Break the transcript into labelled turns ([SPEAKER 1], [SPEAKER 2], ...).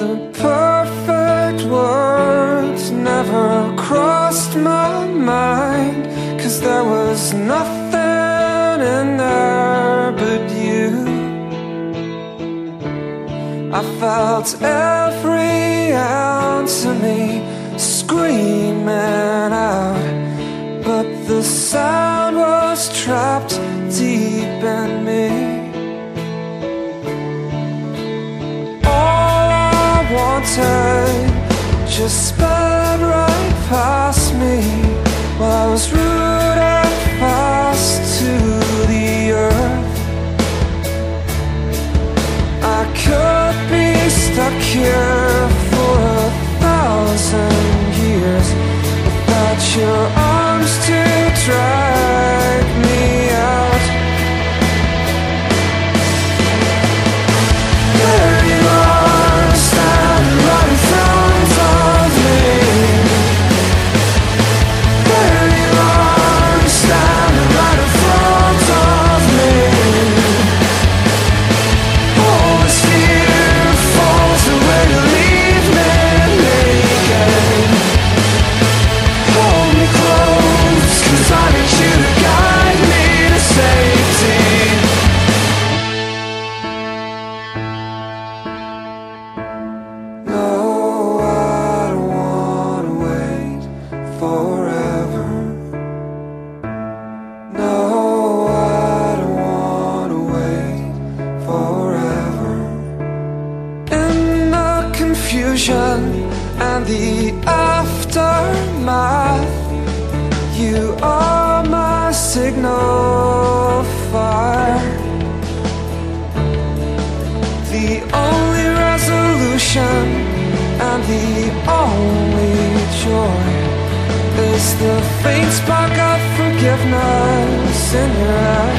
[SPEAKER 1] The perfect words never crossed my mind Cause there was nothing in there but you. I felt every ounce of me screaming out But the sound Wanted just sped right past me while I was rooted confusion and the aftermath, you are my signal fire. The only resolution and the only joy is the faint spark of forgiveness in your eyes.